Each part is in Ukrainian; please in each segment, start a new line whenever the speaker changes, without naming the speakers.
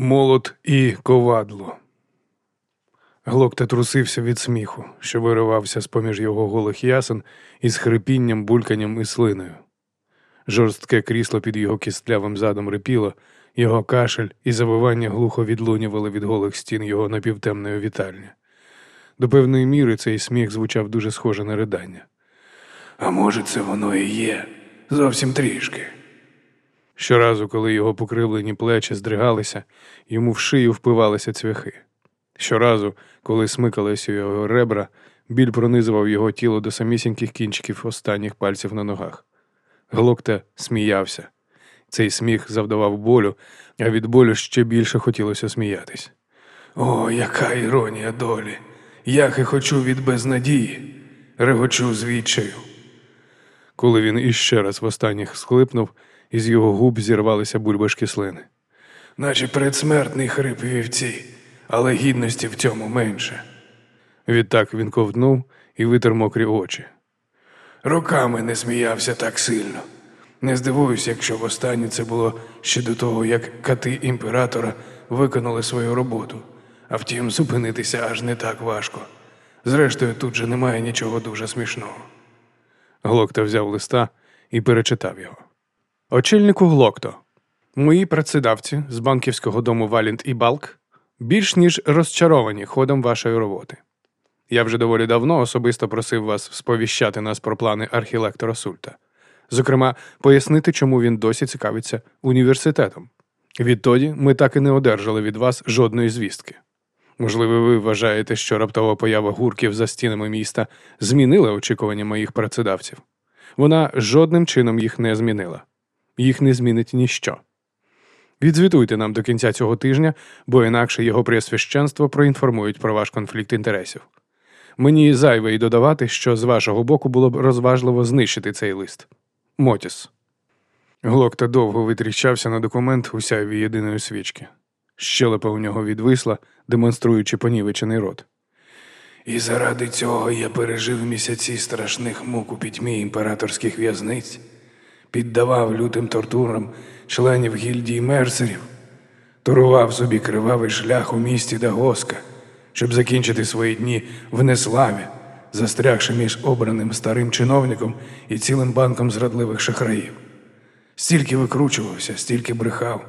Молот і ковадло. Глокта трусився від сміху, що виривався з-поміж його голих ясен із хрипінням, бульканням і слиною. Жорстке крісло під його кістлявим задом рипіло, його кашель і завивання глухо відлунювали від голих стін його напівтемної вітальні. До певної міри цей сміх звучав дуже схоже на ридання. А може, це воно і є, зовсім трішки. Щоразу, коли його покривлені плечі здригалися, йому в шию впивалися цвяхи. Щоразу, коли смикалися його ребра, біль пронизував його тіло до самісіньких кінчиків останніх пальців на ногах. Глокта сміявся. Цей сміх завдавав болю, а від болю ще більше хотілося сміятись. О, яка іронія долі! Я хихочу від безнадії, регочу з відчаю. Коли він іще раз востаннє схлипнув, із його губ зірвалися бульбашки слини. Наче предсмертний хрип вівці, але гідності в цьому менше. Відтак він ковтнув і витер мокрі очі. Роками не сміявся так сильно. Не здивуюсь, якщо востаннє це було ще до того, як кати імператора виконали свою роботу. А втім, зупинитися аж не так важко. Зрештою, тут же немає нічого дуже смішного. Глокта взяв листа і перечитав його. Очільнику Глокто, мої працедавці з банківського дому Валінт і Балк більш ніж розчаровані ходом вашої роботи. Я вже доволі давно особисто просив вас сповіщати нас про плани архілектора Сульта. Зокрема, пояснити, чому він досі цікавиться університетом. Відтоді ми так і не одержали від вас жодної звістки. Можливо, ви вважаєте, що раптова поява гурків за стінами міста змінила очікування моїх працедавців. Вона жодним чином їх не змінила. Їх не змінить ніщо. Відзвітуйте нам до кінця цього тижня, бо інакше його преосвященство проінформують про ваш конфлікт інтересів. Мені зайве й додавати, що з вашого боку було б розважливо знищити цей лист. Мотіс. Глокта довго витріщався на документ у сяйві єдиної свічки. Щелепа у нього відвисла, демонструючи понівечений рот. І заради цього я пережив місяці страшних мук у пітьмі імператорських в'язниць, піддавав лютим тортурам членів гільдії мерсерів, турував собі кривавий шлях у місті Дагоска, щоб закінчити свої дні в неславі, застрягши між обраним старим чиновником і цілим банком зрадливих шахраїв. Стільки викручувався, стільки брехав,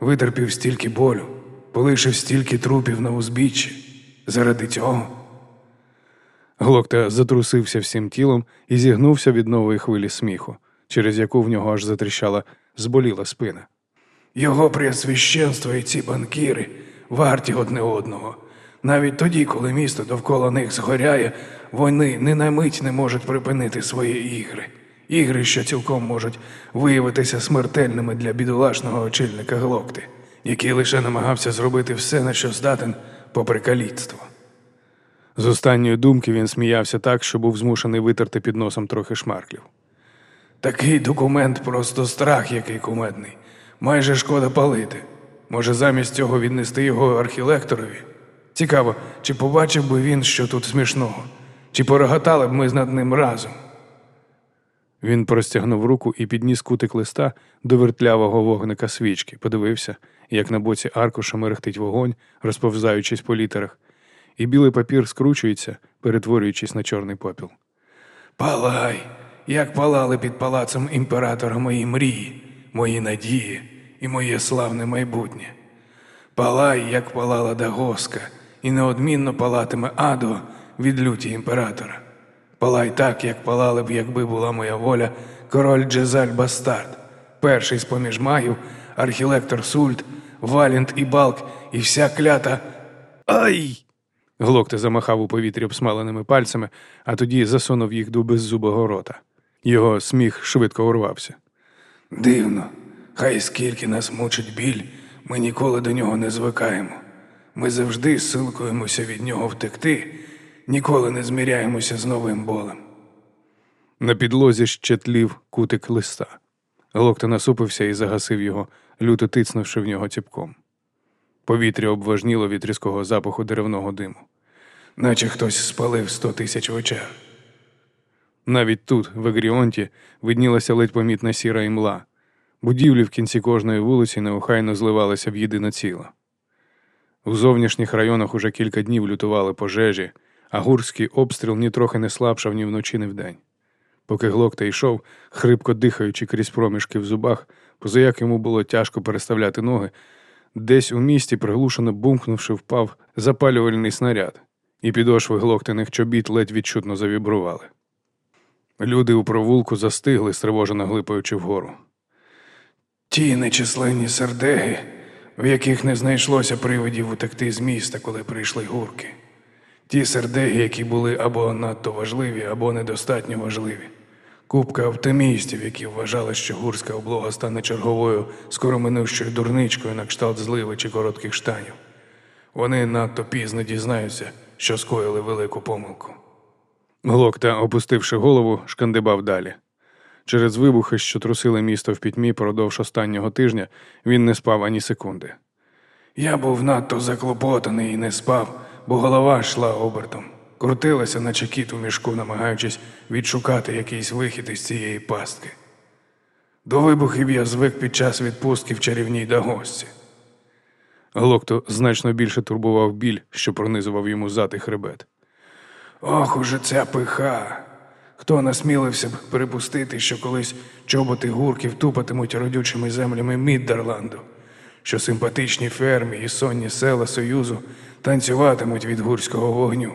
витерпів стільки болю, полишив стільки трупів на узбіччі. Заради цього. Глокта затрусився всім тілом і зігнувся від нової хвилі сміху, через яку в нього аж затріщала зболіла спина. Його преосвященство і ці банкіри варті одне одного. Навіть тоді, коли місто довкола них згоряє, вони ни на мить не можуть припинити свої ігри. Ігри, що цілком можуть виявитися смертельними для бідолашного очільника Глокти, який лише намагався зробити все, на що здатен, попри каліцтво. З останньої думки він сміявся так, що був змушений витерти під носом трохи шмарклів. Такий документ просто страх, який кумедний. Майже шкода палити. Може, замість цього віднести його архілекторові? Цікаво, чи побачив би він, що тут смішного, чи порогатали б ми над ним разом. Він простягнув руку і підніс кутик листа до вертлявого вогника свічки, подивився, як на боці аркуша мерехтить вогонь, розповзаючись по літерах, і білий папір скручується, перетворюючись на чорний попіл. Палай, як палали під палацом імператора мої мрії, мої надії і моє славне майбутнє. Палай, як палала Дагоска, і неодмінно палатиме Адо від люті імператора. Палай так, як палали б, якби була моя воля, король Джезаль Бастард, перший з поміж магів, архілектор Сульт, Валінт і Балк, і вся клята. Ай! Глокте замахав у повітрі обсмаленими пальцями, а тоді засунув їх до беззубого рота. Його сміх швидко урвався. Дивно, хай скільки нас мучить біль, ми ніколи до нього не звикаємо. Ми завжди силкуємося від нього втекти, ніколи не зміряємося з новим болем. На підлозі ще тлів кутик листа. Глокта насупився і загасив його, люто тицнувши в нього ціпком. Повітря обважніло від різкого запаху деревного диму, наче хтось спалив сто тисяч очах. Навіть тут, в Егріонті, виднілася ледь помітна сіра імла. Будівлі в кінці кожної вулиці неохайно зливалися в єдине ціло. У зовнішніх районах уже кілька днів лютували пожежі, а гурський обстріл нітрохи не слабшав ні вночі, ні вдень. Поки глокта йшов, хрипко дихаючи крізь проміжки в зубах, позаяк йому було тяжко переставляти ноги, десь у місті, приглушено бумкнувши, впав запалювальний снаряд, і підошви глоктаних чобіт ледь відчутно завібрували. Люди у провулку застигли, стривожено глипаючи вгору. Ті нечисленні сердеги, в яких не знайшлося привидів утекти з міста, коли прийшли гурки. Ті сердеги, які були або надто важливі, або недостатньо важливі. Купка оптимістів, які вважали, що гурська облога стане черговою скороминущою дурничкою на кшталт зливи чи коротких штанів. Вони надто пізно дізнаються, що скоїли велику помилку. Глокта, опустивши голову, шкандибав далі. Через вибухи, що трусили місто в пітьмі продовж останнього тижня, він не спав ані секунди. Я був надто заклопотаний і не спав, бо голова йшла обертом. Крутилася, наче кіт у мішку, намагаючись відшукати якийсь вихід із цієї пастки. До вибухів я звик під час відпустки в чарівній дагосці. Глокту значно більше турбував біль, що пронизував йому зад і хребет. Ох, уже ця пиха. Хто насмілився б припустити, що колись чоботи гурків тупатимуть родючими землями Міддерланду, що симпатичні фермі і сонні села Союзу танцюватимуть від гурського вогню.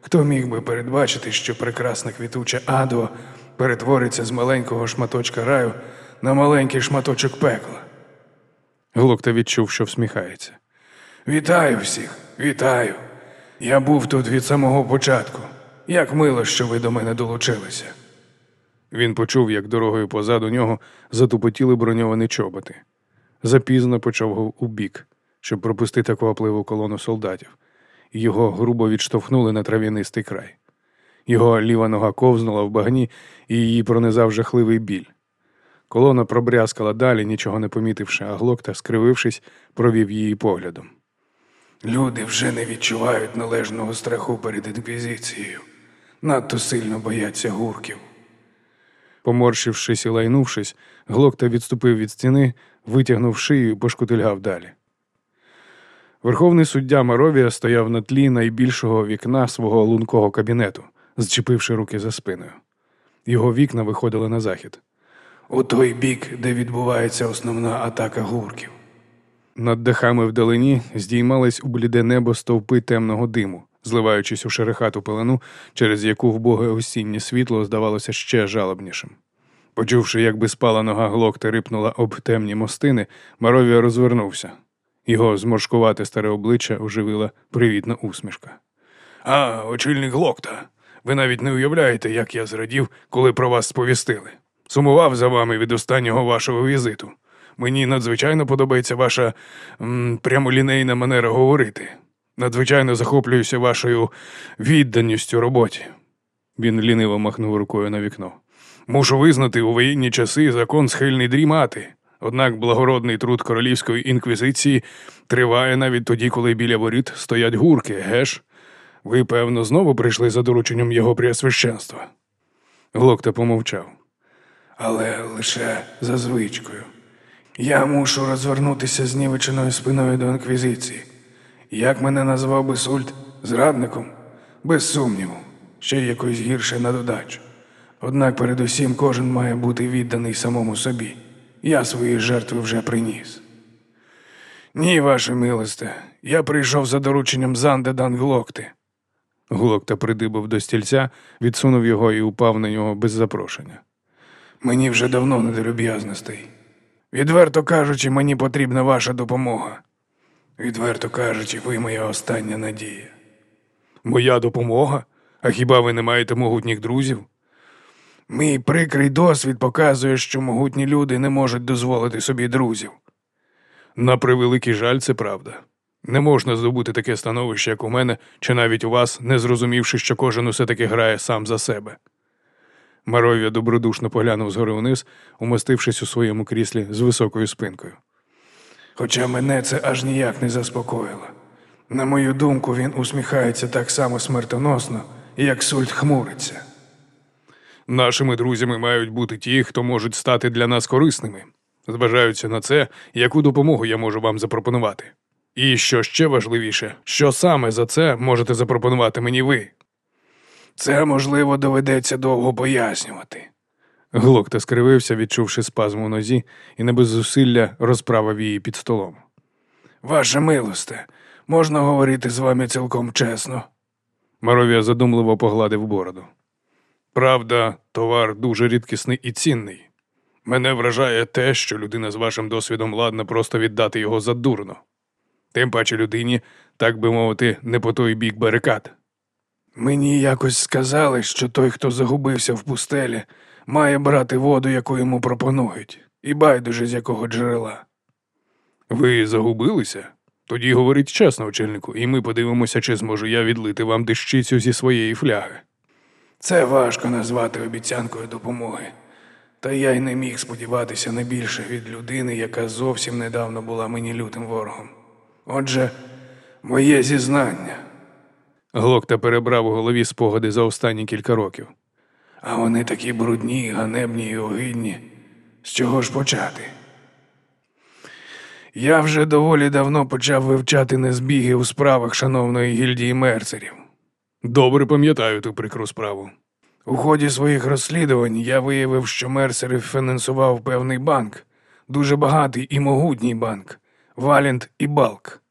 Хто міг би передбачити, що прекрасна квітуча Адо перетвориться з маленького шматочка раю на маленький шматочок пекла? Глокта відчув, що всміхається. Вітаю всіх, вітаю. Я був тут від самого початку. Як мило, що ви до мене долучилися. Він почув, як дорогою позаду нього затупотіли броньовані чоботи. Запізно почав у бік, щоб пропустити квапливу колону солдатів. Його грубо відштовхнули на трав'янистий край. Його ліва нога ковзнула в багні і її пронизав жахливий біль. Колона пробрязкала далі, нічого не помітивши, а глокта, скривившись, провів її поглядом. Люди вже не відчувають належного страху перед інквізицією. Надто сильно бояться гурків. Поморщившись і лайнувшись, глокта відступив від стіни, витягнув шию і пошкутильгав далі. Верховний суддя Маровія стояв на тлі найбільшого вікна свого лункого кабінету, зчепивши руки за спиною. Його вікна виходили на захід. У той бік, де відбувається основна атака гурків. Над дахами вдалині здіймались у бліде небо стовпи темного диму, зливаючись у шерехату пелену, через яку вбоге осіннє світло здавалося ще жалобнішим. Почувши, як би спала нога глокта рипнула об темні мостини, Маровія розвернувся. Його зморшкувате старе обличчя оживила привітна усмішка. А, очільник глокта, ви навіть не уявляєте, як я зрадів, коли про вас сповістили. Сумував за вами від останнього вашого візиту. Мені надзвичайно подобається ваша м, прямолінейна манера говорити. Надзвичайно захоплююся вашою відданістю роботі. Він ліниво махнув рукою на вікно. Мушу визнати, у воєнні часи закон схильний дрімати. Однак благородний труд королівської інквізиції триває навіть тоді, коли біля воріт стоять гурки, геш? Ви, певно, знову прийшли за дорученням його преосвященства. Глокта помовчав. Але лише за звичкою. Я мушу розвернутися знівеченою спиною до інквізиції. Як мене назвав би Сульт зрадником? Без сумніву, ще якось гірше на додачу. Однак передусім кожен має бути відданий самому собі. Я свої жертви вже приніс. Ні, ваше милосте, я прийшов за дорученням Занде Данглокти. Глокта придибав до стільця, відсунув його і упав на нього без запрошення. Мені вже давно не до люб'язностей. Відверто кажучи, мені потрібна ваша допомога. Відверто кажучи, ви моя остання надія. Моя допомога? А хіба ви не маєте могутніх друзів? Мій прикрий досвід показує, що могутні люди не можуть дозволити собі друзів. На превеликий жаль, це правда. Не можна здобути таке становище, як у мене, чи навіть у вас, не зрозумівши, що кожен усе таки грає сам за себе. Маровія добродушно поглянув згори вниз, умостившись у своєму кріслі з високою спинкою. Хоча мене це аж ніяк не заспокоїло. На мою думку, він усміхається так само смертоносно, як сульт хмуриться. Нашими друзями мають бути ті, хто можуть стати для нас корисними. Зважаючи на це, яку допомогу я можу вам запропонувати. І що ще важливіше, що саме за це можете запропонувати мені ви?
Це, можливо, доведеться довго пояснювати.
Глокта скривився, відчувши спазм у нозі, і не без зусилля розправив її під столом.
Ваше милосте, можна говорити з вами цілком чесно.
Маровія задумливо погладив бороду. Правда, товар дуже рідкісний і цінний. Мене вражає те, що людина з вашим досвідом ладна просто віддати його задурно. Тим паче людині, так би мовити, не по той бік барикад.
Мені якось сказали, що той, хто загубився в пустелі, має брати воду, яку йому пропонують, і байдуже з якого джерела.
Ви загубилися? Тоді говоріть чесно, очільнику, і ми подивимося, чи зможу я відлити вам дещицю зі своєї фляги.
Це важко назвати обіцянкою допомоги. Та я й не міг сподіватися на більше від людини, яка зовсім недавно була мені лютим ворогом. Отже, моє зізнання,
Глокта перебрав у голові спогади за останні кілька років.
а вони такі брудні, ганебні і огидні. З чого ж почати? Я вже доволі давно почав вивчати незбіги у справах шановної гільдії мерцерів.
Добре пам'ятаю ту прикру справу.
У ході своїх розслідувань я виявив, що Мерсер фінансував певний банк, дуже багатий і могутній банк Валент і Балк.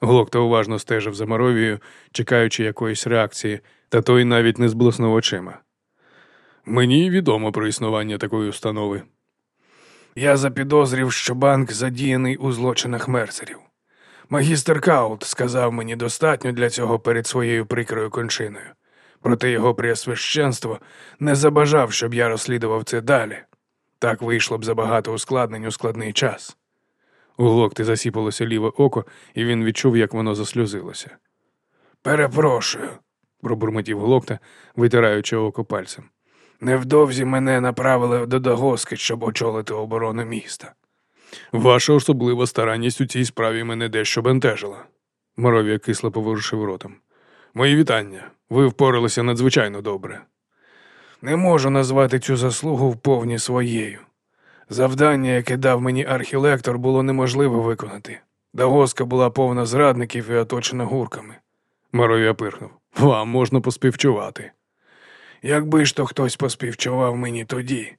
Глокта уважно стежив за Маровією, чекаючи якоїсь реакції, та той навіть не зблиснув очима. Мені відомо про існування такої установи.
Я запідозрив, що банк задіяний у злочинах мерсерів. Магістр Каут сказав мені достатньо для цього перед своєю прикрою кончиною. Проте його преосвященство не забажав, щоб я розслідував це далі. Так вийшло б забагато ускладнень у складний час.
У Глокти засіпалося ліве око, і він відчув, як воно засльозилося.
Перепрошую.
Пробурмотів Глокта, витираючи око пальцем.
Невдовзі мене направили до Дагоски, щоб очолити оборону міста.
Ваша особлива старанність у цій справі мене дещо бентежила. Моровія кисло поворушив ротом. Мої вітання. Ви впоралися надзвичайно добре.
Не можу назвати цю заслугу вповні своєю. Завдання, яке дав мені архілектор, було неможливо виконати. Дагоска була повна зрадників і оточена гурками.
Моровія пирхнув. Вам можна поспівчувати.
Якби ж то хтось поспівчував мені тоді.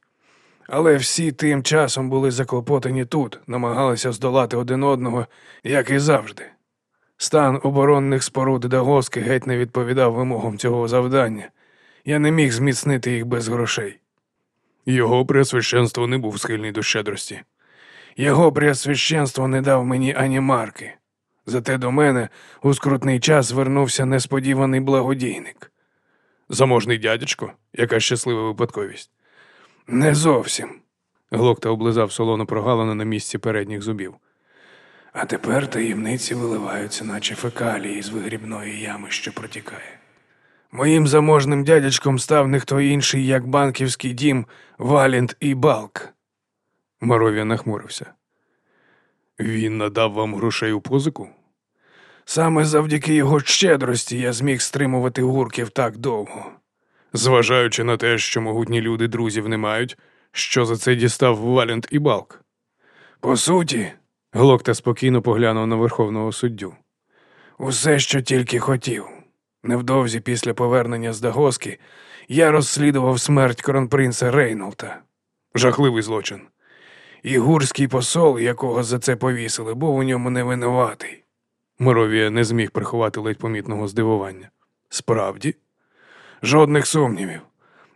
Але всі тим часом були заклопотані тут, намагалися здолати один одного, як і завжди. Стан оборонних споруд Дагоски геть не відповідав вимогам цього завдання. Я не міг зміцнити їх без грошей.
Його преосвященство не був схильний до щедрості.
Його преосвященство не дав мені ані марки. Зате до мене у скрутний час звернувся несподіваний благодійник.
Заможний дядечко, яка щаслива випадковість.
Не зовсім.
Глокта облизав солону прогалину на місці передніх зубів.
А тепер таємниці виливаються, наче фекалії з вигрібної ями, що протікає. Моїм заможним дядячком став не хто інший, як банківський дім Валент і Балк.
Моровія нахмурився. Він надав вам грошей у позику?
Саме завдяки його щедрості я зміг стримувати гурків так довго.
Зважаючи на те, що могутні люди друзів не мають, що за це дістав Валент і Балк.
По суті,
Глокта спокійно поглянув на верховного суддю.
усе, що тільки хотів. Невдовзі після повернення з Дагоски я розслідував смерть кронпринца Рейнолта.
Жахливий злочин.
І гурський посол, якого за це повісили, був у ньому невинуватий.
Моровія не зміг приховати ледь помітного здивування.
Справді? Жодних сумнівів.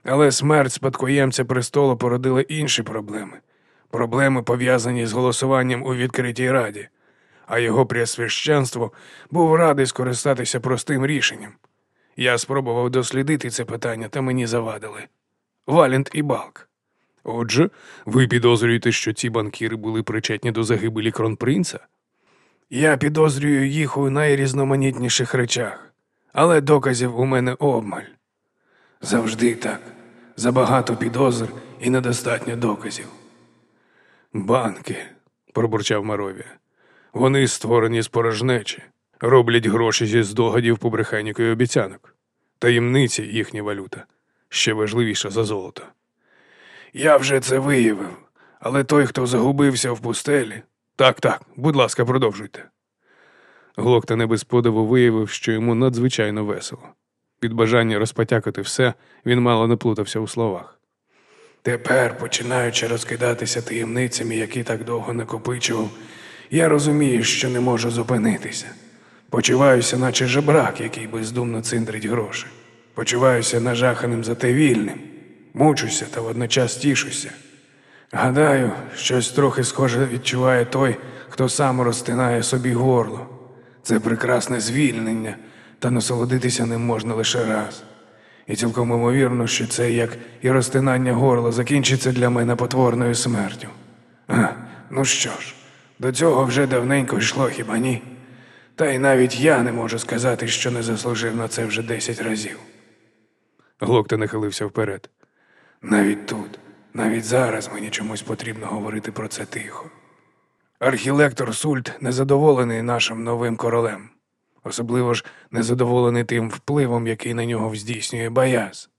Але смерть спадкоємця престолу породила інші проблеми. Проблеми, пов'язані з голосуванням у відкритій раді, а його преосвященство був радий скористатися простим рішенням. Я спробував дослідити це питання, та мені завадили. Валент і Балк.
Отже, ви підозрюєте, що ці банкіри були причетні до загибелі кронпринца?
Я підозрюю їх у найрізноманітніших речах, але доказів у мене обмаль. Завжди так. Забагато підозр і недостатньо доказів.
Банки, пробурчав Маровія. Вони створені з порожнечі, роблять гроші зі здогадів, побрехеньок і обіцянок. Таємниці їхня валюта ще важливіша за золото.
Я вже це виявив, але той, хто загубився в пустелі.
Так, так, будь ласка, продовжуйте. Глокта не без подиву виявив, що йому надзвичайно весело. Під бажання розпотякати все, він мало не плутався у словах.
Тепер, починаючи розкидатися таємницями, які так довго накопичував, я розумію, що не можу зупинитися. Почуваюся, наче жебрак, який бездумно циндрить гроші. Почуваюся нажаханим зате вільним, мучуся та водночас тішуся. Гадаю, щось трохи схоже відчуває той, хто сам розтинає собі горло. Це прекрасне звільнення, та насолодитися ним можна лише раз. І цілком імовірно, що це, як і розтинання горла, закінчиться для мене потворною смертю. А, ну що ж, до цього вже давненько йшло, хіба ні? Та й навіть я не можу сказати, що не заслужив на це вже десять разів.
Глокта нахилився вперед.
Навіть тут, навіть зараз мені чомусь потрібно говорити про це тихо. Архілектор Сульт незадоволений нашим новим королем, особливо ж незадоволений тим впливом, який на нього здійснює Баяз.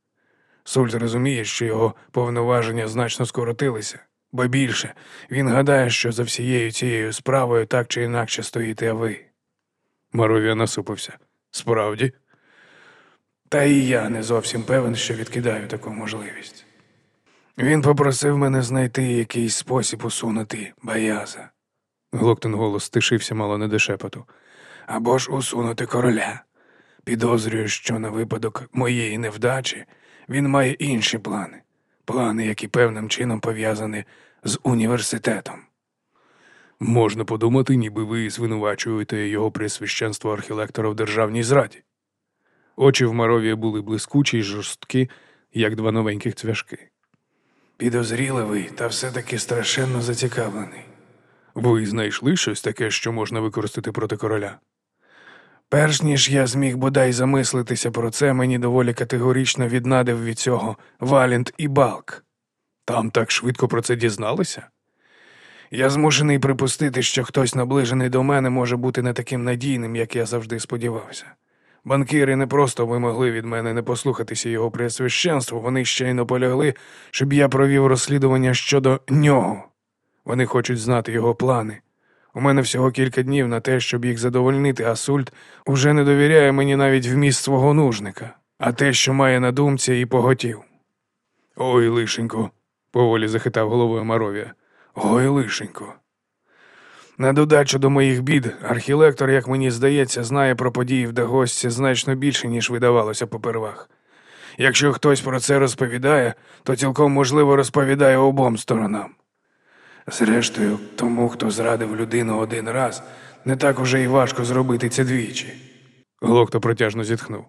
Сульт розуміє, що його повноваження значно скоротилися, бо більше він гадає, що за всією цією справою так чи інакше стоїте ви.
Маровія насупився. Справді,
Та і я не зовсім певен, що відкидаю таку можливість. Він попросив мене знайти якийсь спосіб усунути Баяза.
Глоктин голос стишився мало не до шепоту.
або ж усунути короля. Підозрюю, що на випадок моєї невдачі він має інші плани, плани, які певним чином пов'язані з університетом.
Можна подумати, ніби ви звинувачуєте його присвященство архілектора в державній зраді. Очі в Маровія були блискучі й жорсткі, як два новеньких цвяшки.
Підозріливий та все-таки страшенно зацікавлений.
Ви знайшли щось таке, що можна використати проти короля?
Перш ніж я зміг бодай замислитися про це, мені доволі категорично віднадив від цього Валент і Балк.
Там так швидко про це дізналися?
Я змушений припустити, що хтось наближений до мене може бути не таким надійним, як я завжди сподівався. Банкіри не просто вимогли від мене не послухатися його пресвященству, вони ще й наполягли, щоб я провів розслідування щодо нього. Вони хочуть знати його плани. У мене всього кілька днів на те, щоб їх задовольнити, а Сульт уже не довіряє мені навіть вміст свого нужника, а те, що має на думці, і поготів.
Ой, лишенько, поволі захитав головою Маровія.
Ой, лишенько. На додачу до моїх бід, архілектор, як мені здається, знає про події в Дагосці значно більше, ніж видавалося попервах. Якщо хтось про це розповідає, то цілком можливо розповідає обом сторонам. Зрештою, тому, хто зрадив людину один раз, не так уже й важко зробити це двічі.
Глокта протяжно зітхнув.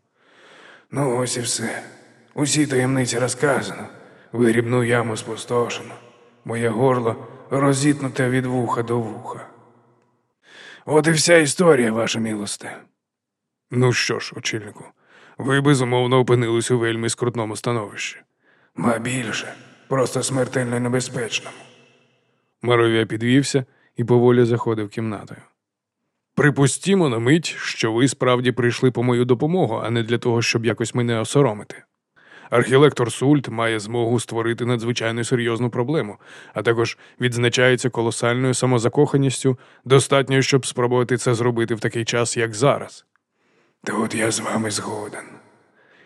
Ну, ось і все. Усі таємниці розказано, вигрібну яму спустошено, моє горло розітнуте від вуха до вуха. От і вся історія, ваша милосте.
Ну що ж, очільнику, ви безумовно опинились у вельми скрутному становищі.
Ма більше, просто смертельно небезпечному.
Маровія підвівся і поволі заходив кімнатою. Припустімо на мить, що ви справді прийшли по мою допомогу, а не для того, щоб якось мене осоромити. Архілектор Сульт має змогу створити надзвичайно серйозну проблему, а також відзначається колосальною самозакоханістю, достатньо, щоб спробувати це зробити в такий час, як зараз.
Тут я з вами згоден.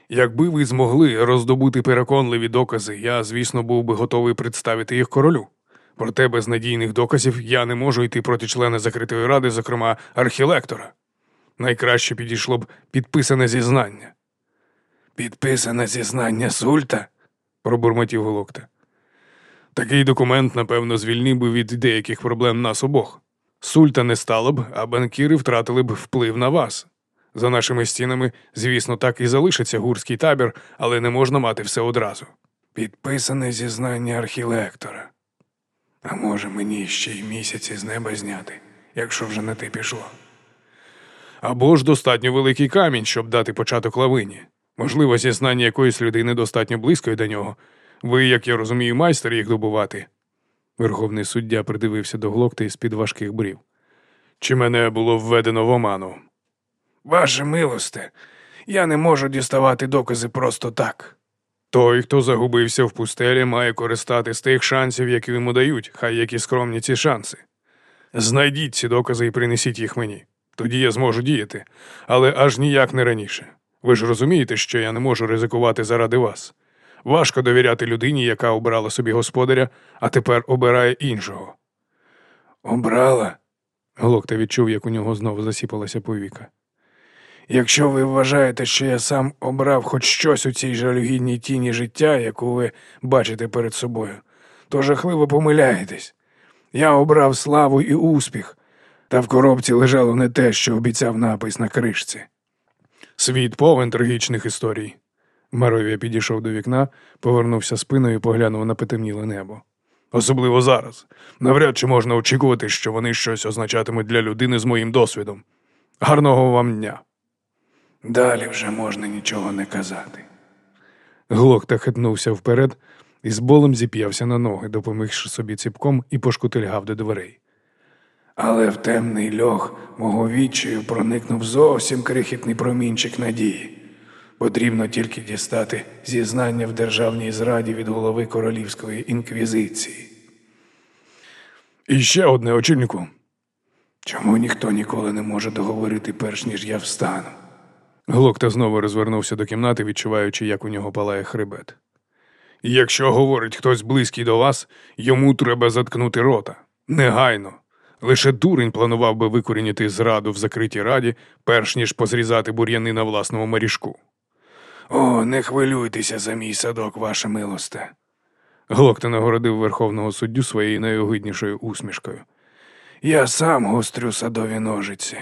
Якби ви змогли роздобути переконливі докази, я, звісно, був би готовий представити їх королю. Проте без надійних доказів я не можу йти проти члена закритої ради, зокрема архілектора. Найкраще підійшло б підписане зізнання,
Підписане зізнання Сульта?
пробурмотів Голокта. Такий документ, напевно, звільнив би від деяких проблем нас обох. Сульта не стало б, а банкіри втратили б вплив на вас. За нашими стінами, звісно, так і залишиться гурський табір, але не можна мати все одразу.
Підписане зізнання архілектора. А може мені ще й місяці з неба зняти, якщо вже на те пішло.
Або ж достатньо великий камінь, щоб дати початок лавині. Можливо, зізнання якоїсь людини достатньо близької до нього. Ви, як я розумію, майстер їх добувати. Верховний суддя придивився до глокти із під важких брів. Чи мене було введено в оману?
Ваше милосте, я не можу діставати докази просто так.
Той, хто загубився в пустелі, має користати з тих шансів, які йому дають, хай які скромні ці шанси. Знайдіть ці докази і принесіть їх мені. Тоді я зможу діяти, але аж ніяк не раніше. Ви ж розумієте, що я не можу ризикувати заради вас. Важко довіряти людині, яка обрала собі господаря, а тепер обирає іншого.
Обрала?
Глокта відчув, як у нього знову засіпалася повіка.
Якщо ви вважаєте, що я сам обрав хоч щось у цій жалюгідній тіні життя, яку ви бачите перед собою, то жахливо помиляєтесь. Я обрав славу і успіх, та в коробці лежало не те, що обіцяв напис на кришці.
Світ повен трагічних історій. Маровія підійшов до вікна, повернувся спиною і поглянув на потемніле небо. Особливо зараз. Навряд чи можна очікувати, що вони щось означатимуть для людини з моїм досвідом. Гарного вам дня.
Далі вже можна нічого не казати.
Глокта хитнувся вперед і з болем зіп'явся на ноги, допомігши собі ціпком і пошкутильгав до дверей.
Але в темний льох мого відчаю проникнув зовсім крихітний промінчик надії. Потрібно тільки дістати зізнання в державній зраді від голови королівської інквізиції.
І ще одне очільнику.
Чому ніхто ніколи не може договорити, перш ніж я встану?
Глокта знову розвернувся до кімнати, відчуваючи, як у нього палає хребет. Якщо говорить хтось близький до вас, йому треба заткнути рота. Негайно. Лише дурень планував би викорінити зраду в закритій раді, перш ніж позрізати бур'яни на власному маріжку.
О, не хвилюйтеся за мій садок, ваша милосте.
Глокта нагородив верховного суддю своєю найогиднішою усмішкою.
Я сам гострю садові ножиці.